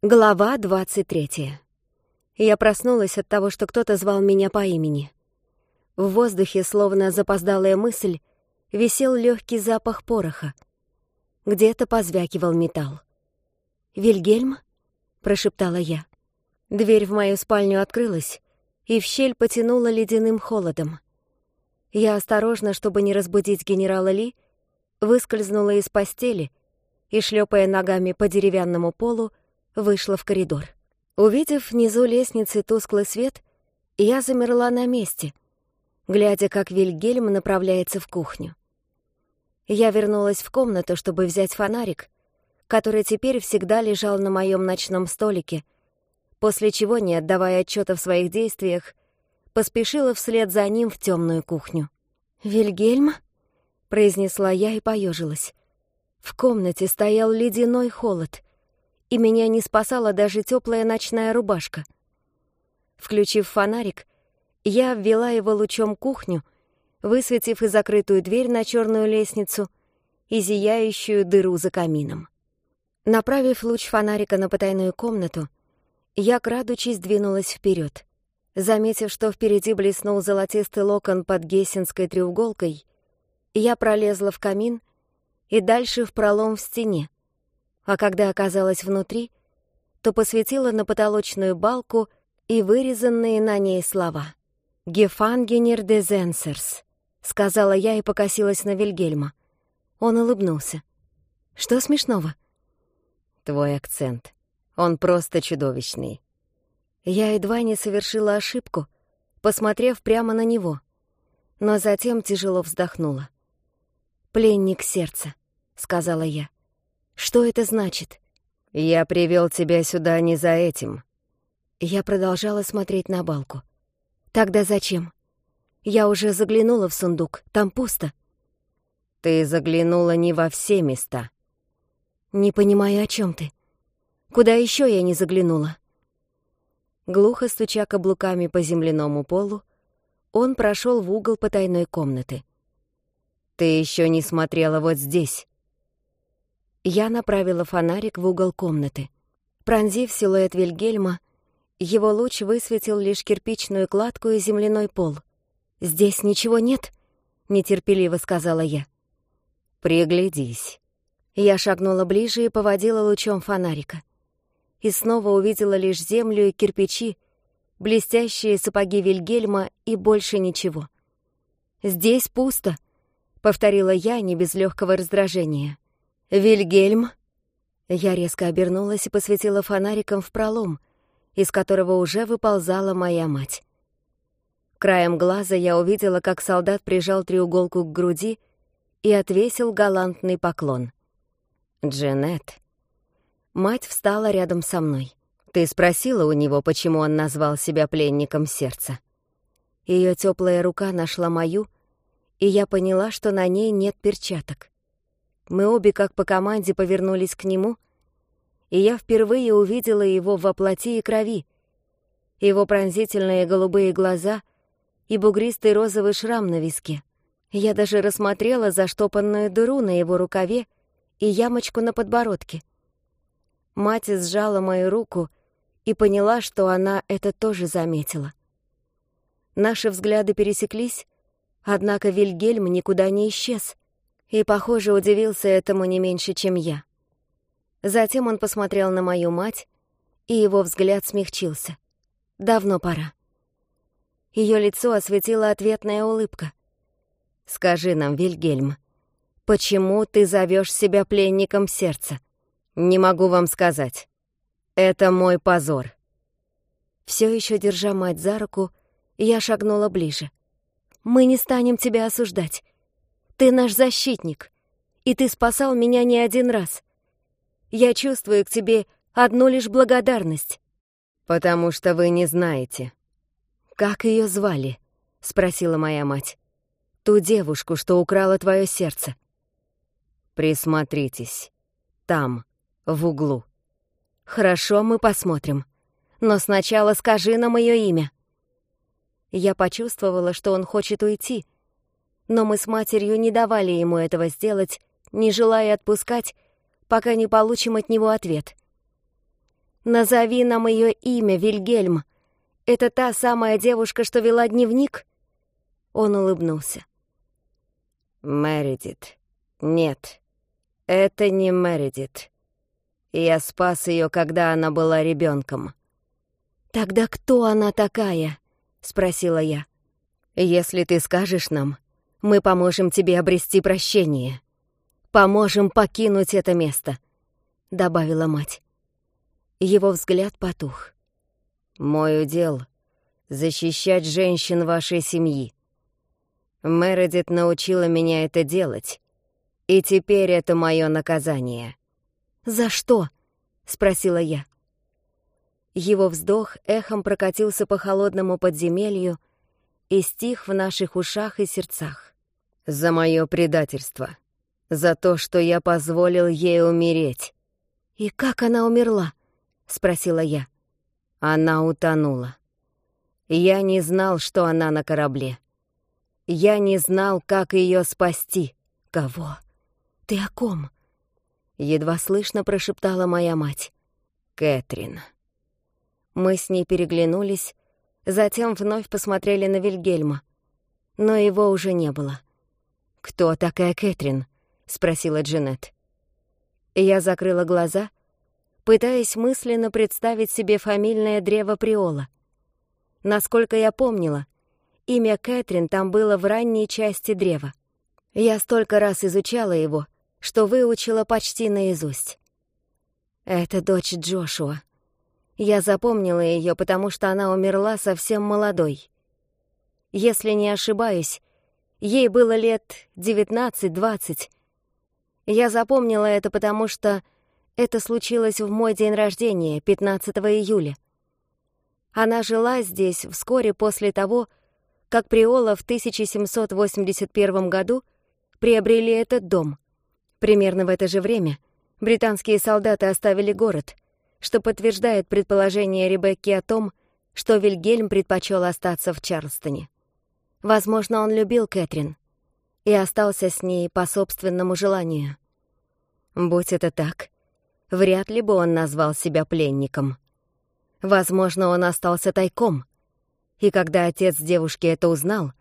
Глава 23. Я проснулась от того, что кто-то звал меня по имени. В воздухе, словно запоздалая мысль, висел легкий запах пороха. Где-то позвякивал металл. «Вильгельм?» — прошептала я. Дверь в мою спальню открылась, и в щель потянула ледяным холодом. Я осторожно, чтобы не разбудить генерала Ли, выскользнула из постели и, шлепая ногами по деревянному полу, вышла в коридор. Увидев внизу лестницы тусклый свет, я замерла на месте, глядя, как Вильгельм направляется в кухню. Я вернулась в комнату, чтобы взять фонарик, который теперь всегда лежал на моем ночном столике, после чего, не отдавая отчета в своих действиях, поспешила вслед за ним в темную кухню. «Вильгельм?» — произнесла я и поежилась. В комнате стоял ледяной холод и меня не спасала даже теплая ночная рубашка. Включив фонарик, я ввела его лучом кухню, высветив и закрытую дверь на черную лестницу, и зияющую дыру за камином. Направив луч фонарика на потайную комнату, я, крадучись, двинулась вперед. Заметив, что впереди блеснул золотистый локон под гессенской треуголкой, я пролезла в камин и дальше в пролом в стене, а когда оказалась внутри, то посветила на потолочную балку и вырезанные на ней слова. «Гефангенер де Зенсерс», — сказала я и покосилась на Вильгельма. Он улыбнулся. «Что смешного?» «Твой акцент. Он просто чудовищный». Я едва не совершила ошибку, посмотрев прямо на него, но затем тяжело вздохнула. «Пленник сердца», — сказала я. Что это значит? Я привел тебя сюда не за этим. Я продолжала смотреть на балку. Тогда зачем? Я уже заглянула в сундук, там пусто. Ты заглянула не во все места. Не понимаю, о чем ты. Куда еще я не заглянула? Глухо стуча каблуками по земляному полу, он прошел в угол потайной комнаты. Ты еще не смотрела вот здесь. Я направила фонарик в угол комнаты. Пронзив силуэт Вильгельма, его луч высветил лишь кирпичную кладку и земляной пол. «Здесь ничего нет?» — нетерпеливо сказала я. «Приглядись». Я шагнула ближе и поводила лучом фонарика. И снова увидела лишь землю и кирпичи, блестящие сапоги Вильгельма и больше ничего. «Здесь пусто», — повторила я не без легкого раздражения. «Вильгельм?» Я резко обернулась и посветила фонариком в пролом, из которого уже выползала моя мать. Краем глаза я увидела, как солдат прижал треуголку к груди и отвесил галантный поклон. Дженет, Мать встала рядом со мной. «Ты спросила у него, почему он назвал себя пленником сердца?» Ее теплая рука нашла мою, и я поняла, что на ней нет перчаток. Мы обе, как по команде, повернулись к нему, и я впервые увидела его во плоти и крови. Его пронзительные голубые глаза и бугристый розовый шрам на виске. Я даже рассмотрела заштопанную дыру на его рукаве и ямочку на подбородке. Мать сжала мою руку и поняла, что она это тоже заметила. Наши взгляды пересеклись, однако Вильгельм никуда не исчез и, похоже, удивился этому не меньше, чем я. Затем он посмотрел на мою мать, и его взгляд смягчился. «Давно пора». Ее лицо осветила ответная улыбка. «Скажи нам, Вильгельм, почему ты зовешь себя пленником сердца?» «Не могу вам сказать. Это мой позор». Все еще держа мать за руку, я шагнула ближе. «Мы не станем тебя осуждать. Ты наш защитник, и ты спасал меня не один раз. Я чувствую к тебе одну лишь благодарность». «Потому что вы не знаете». «Как ее звали?» — спросила моя мать. «Ту девушку, что украла твое сердце». «Присмотритесь. Там, в углу». «Хорошо, мы посмотрим. Но сначала скажи нам ее имя». Я почувствовала, что он хочет уйти — но мы с матерью не давали ему этого сделать, не желая отпускать, пока не получим от него ответ. «Назови нам ее имя, Вильгельм. Это та самая девушка, что вела дневник?» Он улыбнулся. «Мэридит. Нет, это не Мэридит. Я спас ее, когда она была ребенком. «Тогда кто она такая?» — спросила я. «Если ты скажешь нам, мы поможем тебе обрести прощение. Поможем покинуть это место», — добавила мать. Его взгляд потух. «Мой удел — защищать женщин вашей семьи. Мередит научила меня это делать, и теперь это мое наказание». «За что?» — спросила я. Его вздох эхом прокатился по холодному подземелью и стих в наших ушах и сердцах за мое предательство, за то, что я позволил ей умереть. «И как она умерла?» — спросила я. Она утонула. Я не знал, что она на корабле. Я не знал, как ее спасти. «Кого? Ты о ком?» Едва слышно прошептала моя мать. «Кэтрин». Мы с ней переглянулись, затем вновь посмотрели на Вильгельма. Но его уже не было. «Кто такая Кэтрин?» — спросила Джанет. Я закрыла глаза, пытаясь мысленно представить себе фамильное древо Приола. Насколько я помнила, имя Кэтрин там было в ранней части древа. Я столько раз изучала его, что выучила почти наизусть. Это дочь Джошуа. Я запомнила ее, потому что она умерла совсем молодой. Если не ошибаюсь, Ей было лет 19-20. Я запомнила это, потому что это случилось в мой день рождения, 15 июля. Она жила здесь вскоре после того, как Приола в 1781 году приобрели этот дом. Примерно в это же время британские солдаты оставили город, что подтверждает предположение Ребекки о том, что Вильгельм предпочел остаться в Чарльстоне. Возможно, он любил Кэтрин и остался с ней по собственному желанию. Будь это так, вряд ли бы он назвал себя пленником. Возможно, он остался тайком. И когда отец девушки это узнал,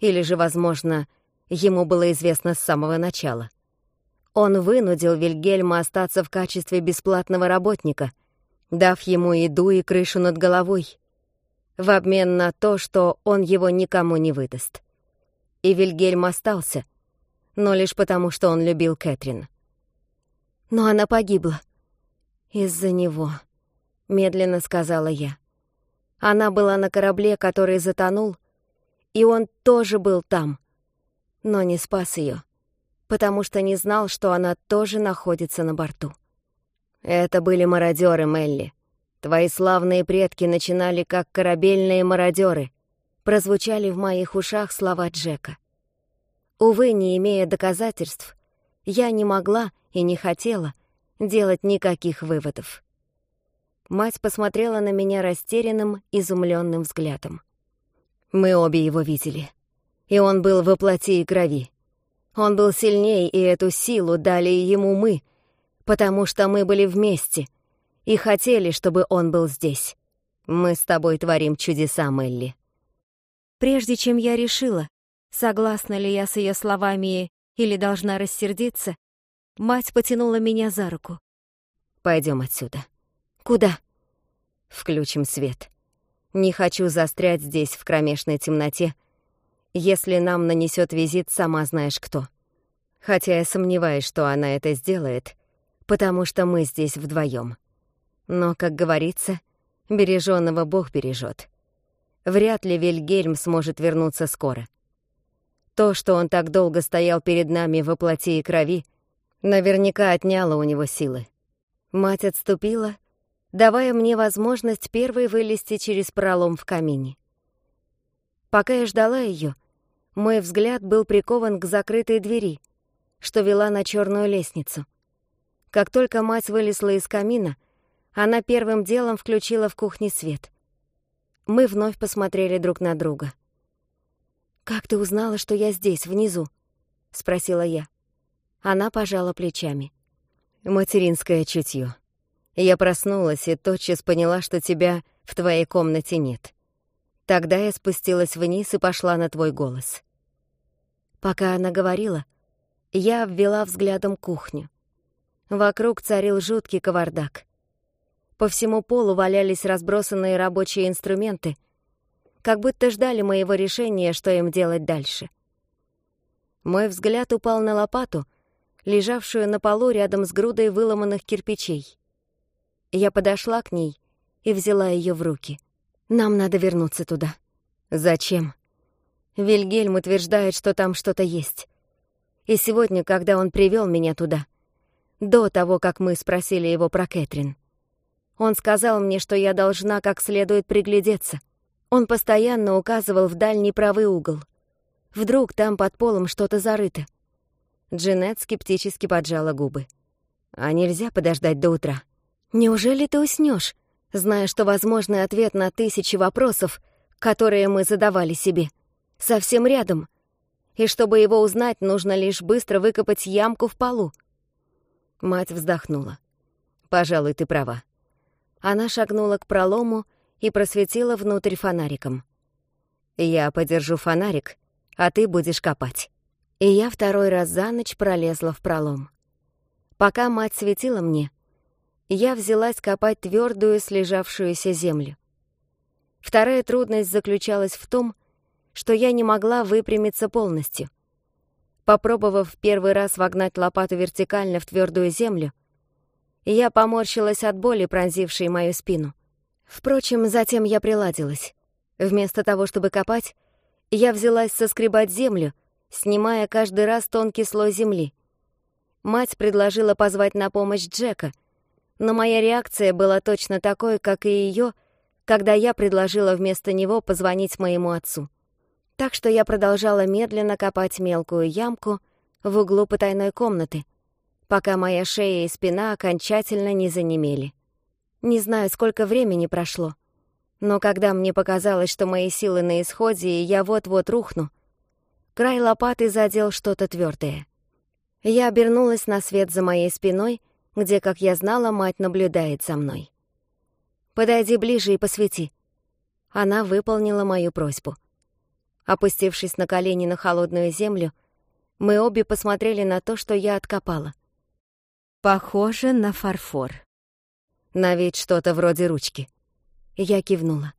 или же, возможно, ему было известно с самого начала, он вынудил Вильгельма остаться в качестве бесплатного работника, дав ему еду и крышу над головой в обмен на то, что он его никому не выдаст. И Вильгельм остался, но лишь потому, что он любил Кэтрин. Но она погибла. Из-за него, медленно сказала я. Она была на корабле, который затонул, и он тоже был там, но не спас ее, потому что не знал, что она тоже находится на борту. Это были мародеры Мелли. Твои славные предки начинали как корабельные мародеры. Прозвучали в моих ушах слова Джека. Увы, не имея доказательств, я не могла и не хотела делать никаких выводов. Мать посмотрела на меня растерянным, изумленным взглядом. Мы обе его видели. И он был во плоти и крови. Он был сильней, и эту силу дали ему мы, потому что мы были вместе, и хотели, чтобы он был здесь. Мы с тобой творим чудеса, Мелли». Прежде чем я решила, согласна ли я с ее словами или должна рассердиться, мать потянула меня за руку. Пойдем отсюда». «Куда?» «Включим свет. Не хочу застрять здесь в кромешной темноте, если нам нанесет визит сама знаешь кто. Хотя я сомневаюсь, что она это сделает, потому что мы здесь вдвоем. Но, как говорится, береженного Бог бережет. Вряд ли Вильгельм сможет вернуться скоро. То, что он так долго стоял перед нами во плоти и крови, наверняка отняло у него силы. Мать отступила, давая мне возможность первой вылезти через пролом в камине. Пока я ждала ее, мой взгляд был прикован к закрытой двери, что вела на черную лестницу. Как только мать вылезла из камина — она первым делом включила в кухне свет. Мы вновь посмотрели друг на друга. «Как ты узнала, что я здесь, внизу?» — спросила я. Она пожала плечами. «Материнское чутье. Я проснулась и тотчас поняла, что тебя в твоей комнате нет. Тогда я спустилась вниз и пошла на твой голос». Пока она говорила, я обвела взглядом кухню. Вокруг царил жуткий кавардак. По всему полу валялись разбросанные рабочие инструменты, как будто ждали моего решения, что им делать дальше. Мой взгляд упал на лопату, лежавшую на полу рядом с грудой выломанных кирпичей. Я подошла к ней и взяла ее в руки. «Нам надо вернуться туда». «Зачем?» Вильгельм утверждает, что там что-то есть. И сегодня, когда он привел меня туда, до того, как мы спросили его про Кэтрин, он сказал мне, что я должна как следует приглядеться. Он постоянно указывал в дальний правый угол. Вдруг там под полом что-то зарыто. Джинет скептически поджала губы. «А нельзя подождать до утра?» «Неужели ты уснешь, зная, что возможный ответ на тысячи вопросов, которые мы задавали себе, совсем рядом?» и чтобы его узнать, нужно лишь быстро выкопать ямку в полу. Мать вздохнула. «Пожалуй, ты права. Она шагнула к пролому и просветила внутрь фонариком. «Я подержу фонарик, а ты будешь копать». И я второй раз за ночь пролезла в пролом. Пока мать светила мне, я взялась копать твердую слежавшуюся землю. Вторая трудность заключалась в том, что я не могла выпрямиться полностью. Попробовав первый раз вогнать лопату вертикально в твердую землю, я поморщилась от боли, пронзившей мою спину. Впрочем, затем я приладилась. Вместо того, чтобы копать, я взялась соскребать землю, снимая каждый раз тонкий слой земли. Мать предложила позвать на помощь Джека, но моя реакция была точно такой, как и ее, когда я предложила вместо него позвонить моему отцу. Так что я продолжала медленно копать мелкую ямку в углу потайной комнаты — пока моя шея и спина окончательно не занемели. Не знаю, сколько времени прошло, но когда мне показалось, что мои силы на исходе, и я вот-вот рухну, край лопаты задел что-то твердое. Я обернулась на свет за моей спиной, где, как я знала, мать наблюдает за мной. «Подойди ближе и посвети». Она выполнила мою просьбу. Опустившись на колени на холодную землю, мы обе посмотрели на то, что я откопала. Похоже на фарфор. На вид что-то вроде ручки. Я кивнула.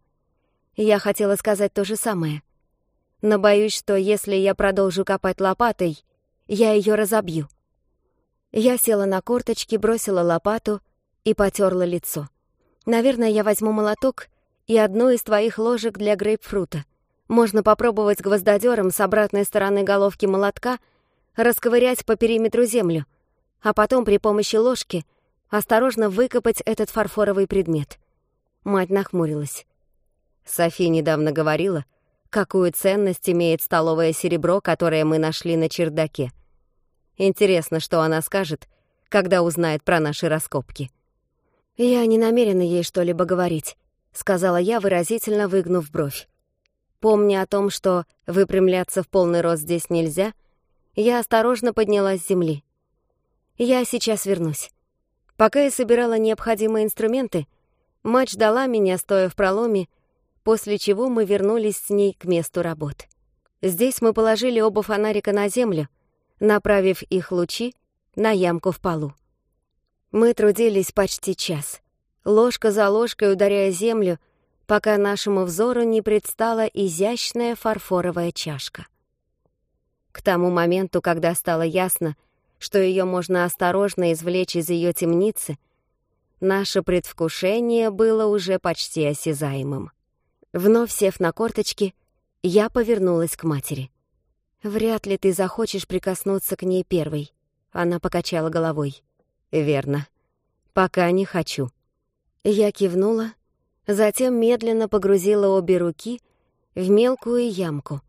Я хотела сказать то же самое. Но боюсь, что если я продолжу копать лопатой, я ее разобью. Я села на корточки, бросила лопату и потерла лицо. Наверное, я возьму молоток и одну из твоих ложек для грейпфрута. Можно попробовать гвоздодером с обратной стороны головки молотка расковырять по периметру землю, а потом при помощи ложки осторожно выкопать этот фарфоровый предмет. Мать нахмурилась. Софи недавно говорила, какую ценность имеет столовое серебро, которое мы нашли на чердаке. Интересно, что она скажет, когда узнает про наши раскопки. «Я не намерена ей что-либо говорить», — сказала я, выразительно выгнув бровь. Помня о том, что выпрямляться в полный рост здесь нельзя, я осторожно поднялась с земли. Я сейчас вернусь. Пока я собирала необходимые инструменты, мать ждала меня, стоя в проломе, после чего мы вернулись с ней к месту работ. Здесь мы положили оба фонарика на землю, направив их лучи на ямку в полу. Мы трудились почти час, ложка за ложкой ударяя землю, пока нашему взору не предстала изящная фарфоровая чашка. К тому моменту, когда стало ясно, что ее можно осторожно извлечь из ее темницы, наше предвкушение было уже почти осязаемым. Вновь сев на корточки, я повернулась к матери. «Вряд ли ты захочешь прикоснуться к ней первой», — она покачала головой. «Верно. Пока не хочу». Я кивнула, затем медленно погрузила обе руки в мелкую ямку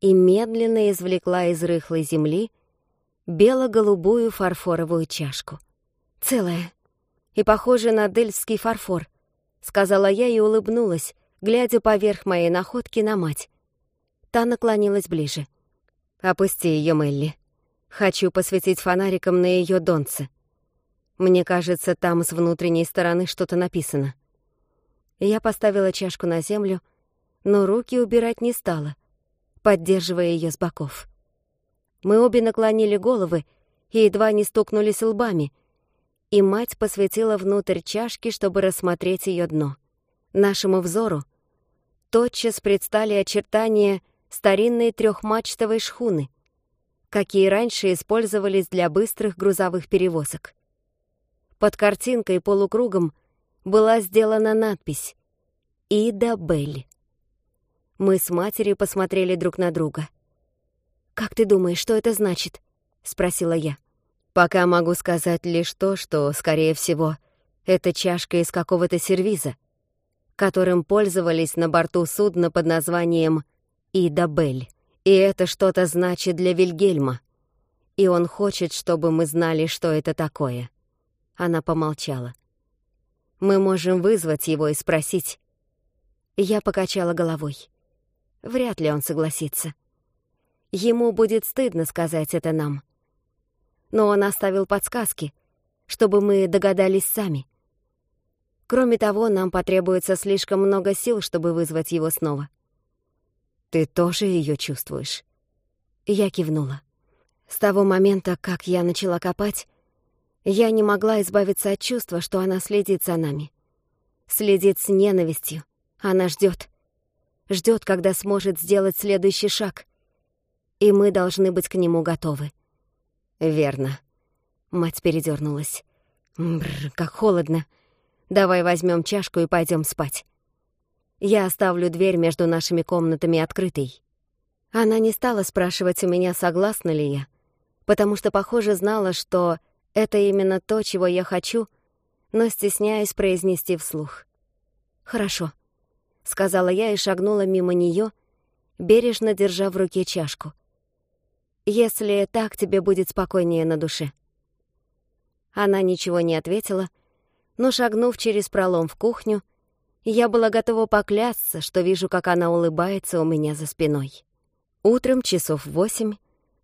и медленно извлекла из рыхлой земли бело-голубую фарфоровую чашку. «Целая. И похоже на дельский фарфор», — сказала я и улыбнулась, глядя поверх моей находки на мать. Та наклонилась ближе. «Опусти ее, Мелли. Хочу посветить фонариком на ее донце. Мне кажется, там с внутренней стороны что-то написано». Я поставила чашку на землю, но руки убирать не стала, поддерживая ее с боков. Мы обе наклонили головы и едва не стукнулись лбами. И мать посветила внутрь чашки, чтобы рассмотреть ее дно. Нашему взору тотчас предстали очертания старинной трехмачтовой шхуны, какие раньше использовались для быстрых грузовых перевозок. Под картинкой полукругом была сделана надпись «Ида Белль». Мы с матерью посмотрели друг на друга — «Как ты думаешь, что это значит?» — спросила я. «Пока могу сказать лишь то, что, скорее всего, это чашка из какого-то сервиза, которым пользовались на борту судна под названием «Идабель». И это что-то значит для Вильгельма. И он хочет, чтобы мы знали, что это такое». Она помолчала. «Мы можем вызвать его и спросить». Я покачала головой. Вряд ли он согласится ему будет стыдно сказать это нам. Но он оставил подсказки, чтобы мы догадались сами. Кроме того, нам потребуется слишком много сил, чтобы вызвать его снова. «Ты тоже ее чувствуешь?» Я кивнула. С того момента, как я начала копать, я не могла избавиться от чувства, что она следит за нами. Следит с ненавистью. Она ждет, ждет, когда сможет сделать следующий шаг — и мы должны быть к нему готовы». «Верно». Мать передернулась. «Бррр, как холодно. Давай возьмем чашку и пойдем спать. Я оставлю дверь между нашими комнатами открытой». Она не стала спрашивать у меня, согласна ли я, потому что, похоже, знала, что это именно то, чего я хочу, но стесняясь произнести вслух. «Хорошо», — сказала я и шагнула мимо нее, бережно держа в руке чашку если так тебе будет спокойнее на душе». Она ничего не ответила, но, шагнув через пролом в кухню, я была готова поклясться, что вижу, как она улыбается у меня за спиной. Утром часов восемь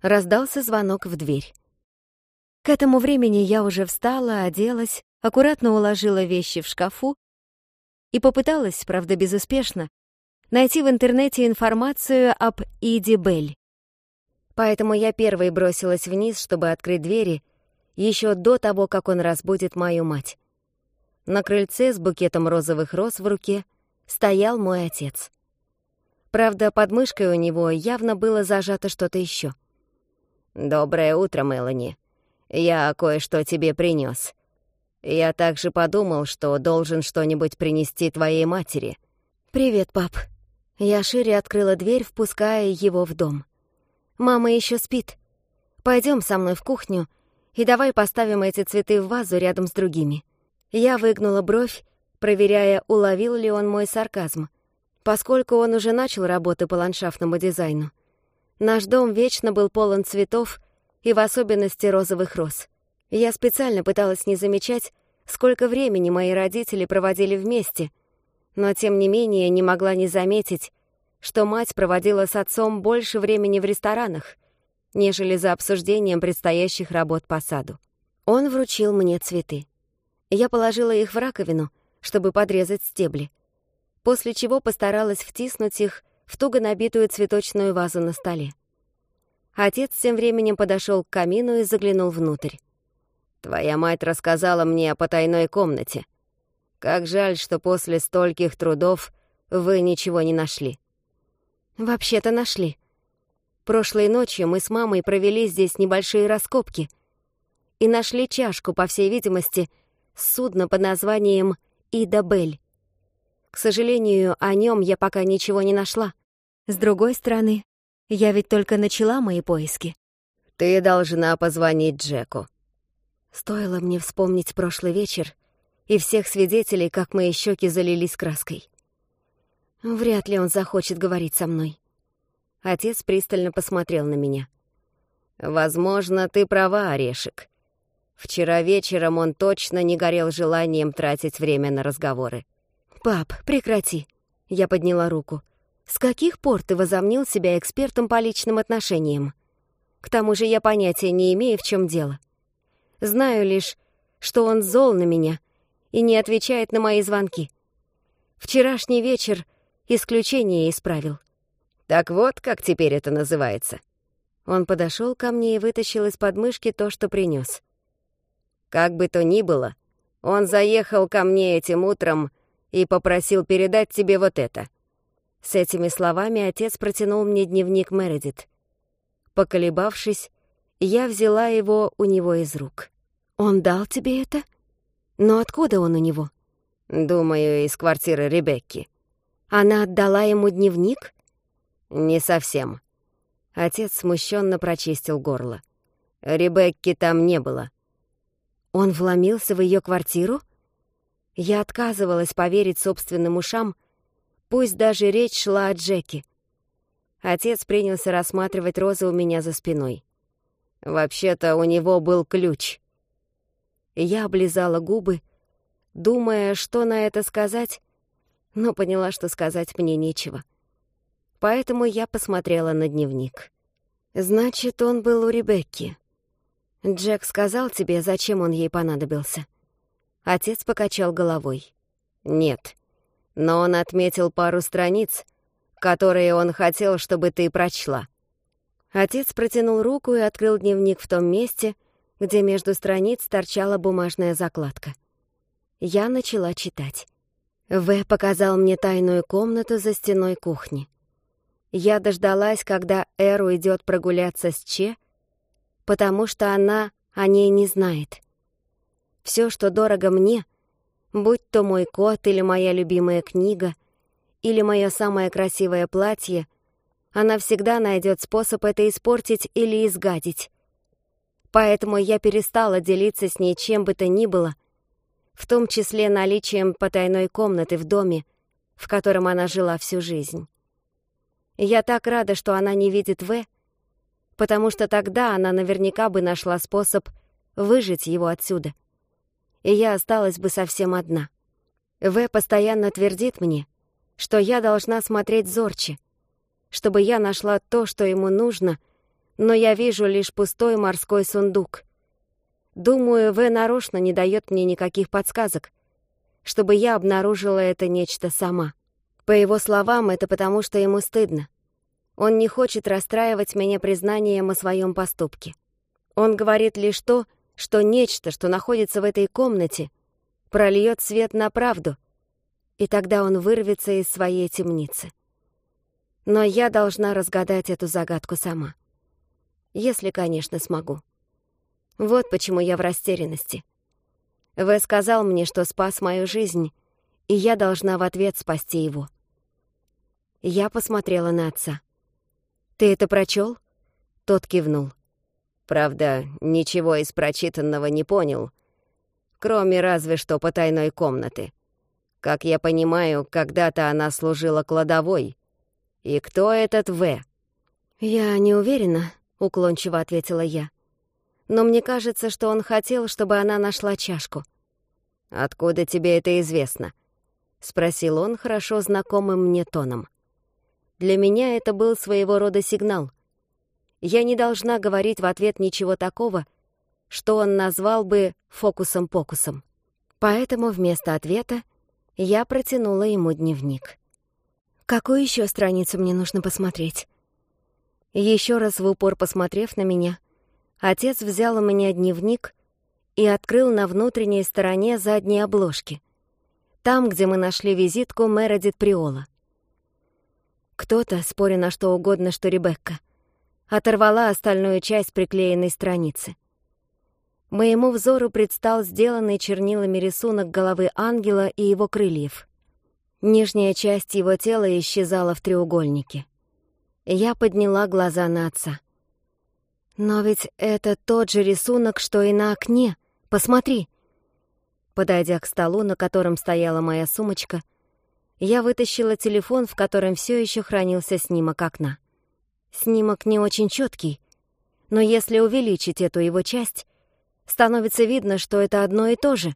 раздался звонок в дверь. К этому времени я уже встала, оделась, аккуратно уложила вещи в шкафу и попыталась, правда безуспешно, найти в интернете информацию об Иди Белль, поэтому я первой бросилась вниз, чтобы открыть двери, еще до того, как он разбудит мою мать. На крыльце с букетом розовых роз в руке стоял мой отец. Правда, под мышкой у него явно было зажато что-то еще. «Доброе утро, Мелани. Я кое-что тебе принес. Я также подумал, что должен что-нибудь принести твоей матери». «Привет, пап». Я шире открыла дверь, впуская его в дом. Мама еще спит. Пойдем со мной в кухню и давай поставим эти цветы в вазу рядом с другими». Я выгнула бровь, проверяя, уловил ли он мой сарказм, поскольку он уже начал работы по ландшафтному дизайну. Наш дом вечно был полон цветов и в особенности розовых роз. Я специально пыталась не замечать, сколько времени мои родители проводили вместе, но тем не менее не могла не заметить, что мать проводила с отцом больше времени в ресторанах, нежели за обсуждением предстоящих работ по саду. Он вручил мне цветы. Я положила их в раковину, чтобы подрезать стебли, после чего постаралась втиснуть их в туго набитую цветочную вазу на столе. Отец тем временем подошел к камину и заглянул внутрь. «Твоя мать рассказала мне о потайной комнате. Как жаль, что после стольких трудов вы ничего не нашли». «Вообще-то нашли. Прошлой ночью мы с мамой провели здесь небольшие раскопки и нашли чашку, по всей видимости, судно под названием «Идабель». К сожалению, о нем я пока ничего не нашла. С другой стороны, я ведь только начала мои поиски. Ты должна позвонить Джеку. Стоило мне вспомнить прошлый вечер и всех свидетелей, как мои щеки залились краской. Вряд ли он захочет говорить со мной. Отец пристально посмотрел на меня. «Возможно, ты права, Орешек. Вчера вечером он точно не горел желанием тратить время на разговоры». «Пап, прекрати!» Я подняла руку. «С каких пор ты возомнил себя экспертом по личным отношениям? К тому же я понятия не имею, в чем дело. Знаю лишь, что он зол на меня и не отвечает на мои звонки. Вчерашний вечер исключение из правил. «Так вот, как теперь это называется». Он подошел ко мне и вытащил из подмышки то, что принес. Как бы то ни было, он заехал ко мне этим утром и попросил передать тебе вот это. С этими словами отец протянул мне дневник Мередит. Поколебавшись, я взяла его у него из рук. «Он дал тебе это? Но откуда он у него?» «Думаю, из квартиры Ребекки. Она отдала ему дневник? Не совсем. Отец смущенно прочистил горло. Ребекки там не было. Он вломился в ее квартиру? Я отказывалась поверить собственным ушам, пусть даже речь шла о Джеки. Отец принялся рассматривать розы у меня за спиной. Вообще-то у него был ключ. Я облизала губы, думая, что на это сказать, но поняла, что сказать мне нечего. Поэтому я посмотрела на дневник. «Значит, он был у Ребекки. Джек сказал тебе, зачем он ей понадобился?» Отец покачал головой. «Нет. Но он отметил пару страниц, которые он хотел, чтобы ты прочла». Отец протянул руку и открыл дневник в том месте, где между страниц торчала бумажная закладка. Я начала читать. В показал мне тайную комнату за стеной кухни. Я дождалась, когда Эру идет прогуляться с Че, потому что она о ней не знает. Все, что дорого мне, будь то мой кот или моя любимая книга, или мое самое красивое платье, она всегда найдет способ это испортить или изгадить. Поэтому я перестала делиться с ней чем бы то ни было, в том числе наличием потайной комнаты в доме, в котором она жила всю жизнь. Я так рада, что она не видит В, потому что тогда она наверняка бы нашла способ выжить его отсюда. И я осталась бы совсем одна. В постоянно твердит мне, что я должна смотреть зорче, чтобы я нашла то, что ему нужно, но я вижу лишь пустой морской сундук — Думаю, В нарочно не дает мне никаких подсказок, чтобы я обнаружила это нечто сама. По его словам, это потому, что ему стыдно. Он не хочет расстраивать меня признанием о своем поступке. Он говорит лишь то, что нечто, что находится в этой комнате, прольет свет на правду, и тогда он вырвется из своей темницы. Но я должна разгадать эту загадку сама. Если, конечно, смогу. Вот почему я в растерянности. Вес сказал мне, что спас мою жизнь, и я должна в ответ спасти его. Я посмотрела на отца. «Ты это прочел? Тот кивнул. Правда, ничего из прочитанного не понял, кроме разве что потайной комнаты. Как я понимаю, когда-то она служила кладовой. И кто этот В? «Я не уверена», — уклончиво ответила я но мне кажется, что он хотел, чтобы она нашла чашку. «Откуда тебе это известно?» — спросил он хорошо знакомым мне тоном. Для меня это был своего рода сигнал. Я не должна говорить в ответ ничего такого, что он назвал бы фокусом-покусом. Поэтому вместо ответа я протянула ему дневник. «Какую еще страницу мне нужно посмотреть?» Еще раз в упор посмотрев на меня, Отец взял у меня дневник и открыл на внутренней стороне задней обложки, там, где мы нашли визитку Мередит Приола. Кто-то, споря на что угодно, что Ребекка, оторвала остальную часть приклеенной страницы. Моему взору предстал сделанный чернилами рисунок головы ангела и его крыльев. Нижняя часть его тела исчезала в треугольнике. Я подняла глаза на отца — но ведь это тот же рисунок, что и на окне. Посмотри. Подойдя к столу, на котором стояла моя сумочка, я вытащила телефон, в котором все еще хранился снимок окна. Снимок не очень четкий, но если увеличить эту его часть, становится видно, что это одно и то же.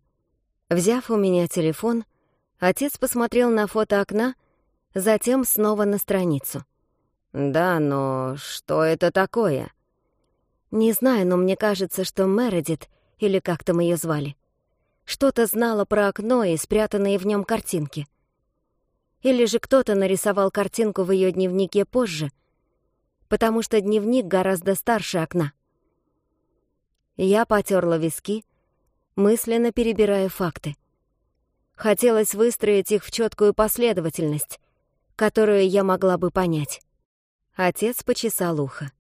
Взяв у меня телефон, отец посмотрел на фото окна, затем снова на страницу. «Да, но что это такое?» Не знаю, но мне кажется, что Мередит, или как там ее звали, что-то знала про окно и спрятанные в нем картинки. Или же кто-то нарисовал картинку в ее дневнике позже, потому что дневник гораздо старше окна. Я потерла виски, мысленно перебирая факты. Хотелось выстроить их в четкую последовательность, которую я могла бы понять. Отец почесал ухо.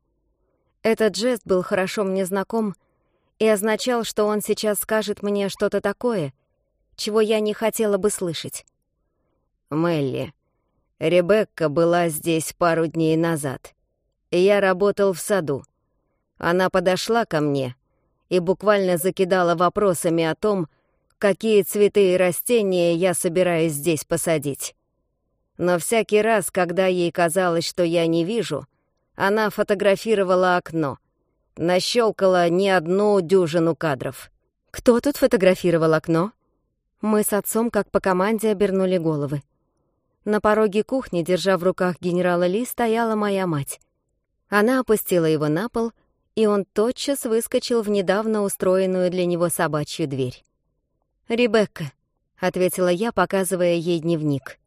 Этот жест был хорошо мне знаком и означал, что он сейчас скажет мне что-то такое, чего я не хотела бы слышать. «Мелли, Ребекка была здесь пару дней назад. Я работал в саду. Она подошла ко мне и буквально закидала вопросами о том, какие цветы и растения я собираюсь здесь посадить. Но всякий раз, когда ей казалось, что я не вижу — она фотографировала окно. Нащелкала не одну дюжину кадров. «Кто тут фотографировал окно?» Мы с отцом, как по команде, обернули головы. На пороге кухни, держа в руках генерала Ли, стояла моя мать. Она опустила его на пол, и он тотчас выскочил в недавно устроенную для него собачью дверь. «Ребекка», — ответила я, показывая ей дневник.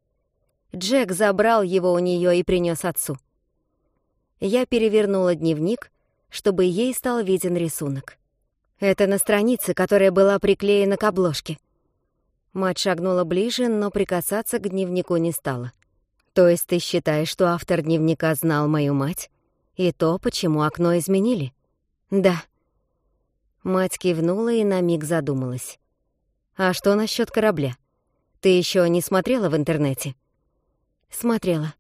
Джек забрал его у нее и принес отцу. Я перевернула дневник, чтобы ей стал виден рисунок. Это на странице, которая была приклеена к обложке. Мать шагнула ближе, но прикасаться к дневнику не стала. «То есть ты считаешь, что автор дневника знал мою мать? И то, почему окно изменили?» «Да». Мать кивнула и на миг задумалась. «А что насчет корабля? Ты еще не смотрела в интернете?» «Смотрела.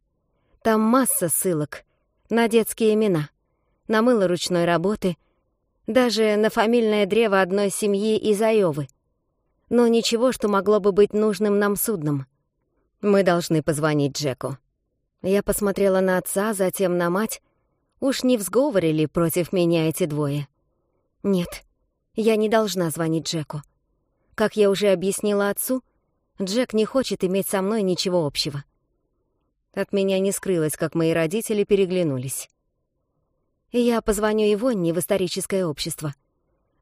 Там масса ссылок, на детские имена, на мыло ручной работы, даже на фамильное древо одной семьи из Айовы. Но ничего, что могло бы быть нужным нам судном. Мы должны позвонить Джеку. Я посмотрела на отца, затем на мать. Уж не взговорили против меня эти двое? Нет, я не должна звонить Джеку. Как я уже объяснила отцу, Джек не хочет иметь со мной ничего общего. От меня не скрылось, как мои родители переглянулись. Я позвоню и Вонни в историческое общество.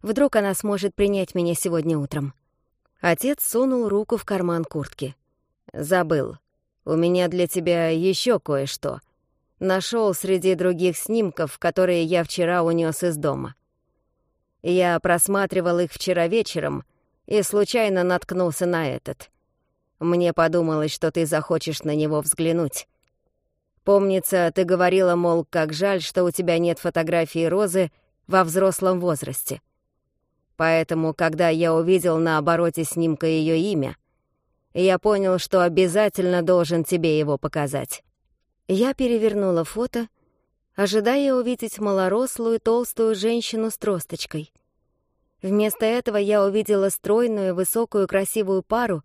Вдруг она сможет принять меня сегодня утром. Отец сунул руку в карман куртки. «Забыл. У меня для тебя еще кое-что. Нашел среди других снимков, которые я вчера унес из дома. Я просматривал их вчера вечером и случайно наткнулся на этот». Мне подумалось, что ты захочешь на него взглянуть. Помнится, ты говорила, мол, как жаль, что у тебя нет фотографии Розы во взрослом возрасте. Поэтому, когда я увидел на обороте снимка ее имя, я понял, что обязательно должен тебе его показать. Я перевернула фото, ожидая увидеть малорослую толстую женщину с тросточкой. Вместо этого я увидела стройную, высокую, красивую пару,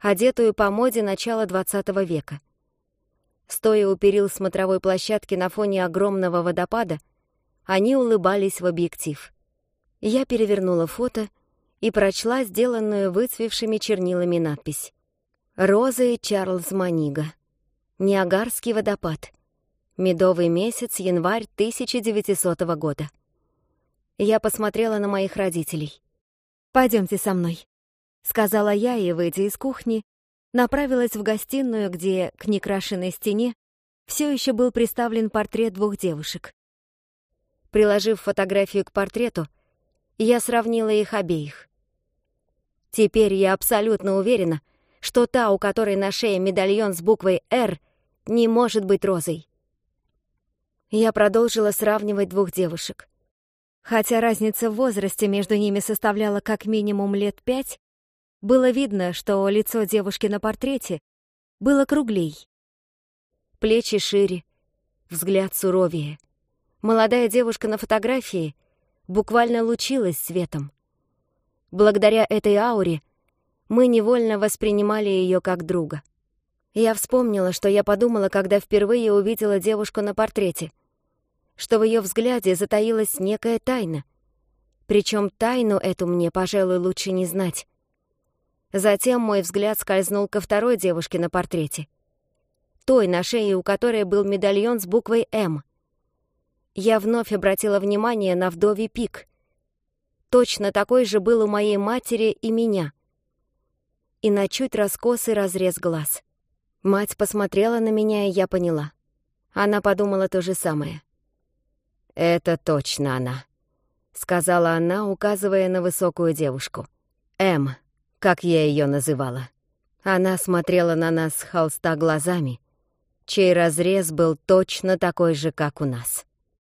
одетую по моде начала XX века. Стоя у перил смотровой площадки на фоне огромного водопада, они улыбались в объектив. Я перевернула фото и прочла сделанную выцвевшими чернилами надпись. "Роза и Чарльз Манига. Ниагарский водопад. Медовый месяц, январь 1900 года». Я посмотрела на моих родителей. «Пойдёмте со мной», сказала я и, выйдя из кухни, направилась в гостиную, где к некрашенной стене все еще был приставлен портрет двух девушек. Приложив фотографию к портрету, я сравнила их обеих. Теперь я абсолютно уверена, что та, у которой на шее медальон с буквой «Р», не может быть розой. Я продолжила сравнивать двух девушек. Хотя разница в возрасте между ними составляла как минимум лет пять, было видно, что лицо девушки на портрете было круглей. Плечи шире, взгляд суровее. Молодая девушка на фотографии буквально лучилась светом. Благодаря этой ауре мы невольно воспринимали ее как друга. Я вспомнила, что я подумала, когда впервые увидела девушку на портрете, что в ее взгляде затаилась некая тайна. Причем тайну эту мне, пожалуй, лучше не знать. Затем мой взгляд скользнул ко второй девушке на портрете. Той, на шее у которой был медальон с буквой «М». Я вновь обратила внимание на вдовий пик. Точно такой же был у моей матери и меня. И на чуть раскосый разрез глаз. Мать посмотрела на меня, и я поняла. Она подумала то же самое. «Это точно она», — сказала она, указывая на высокую девушку. «М» как я ее называла. Она смотрела на нас с холста глазами, чей разрез был точно такой же, как у нас.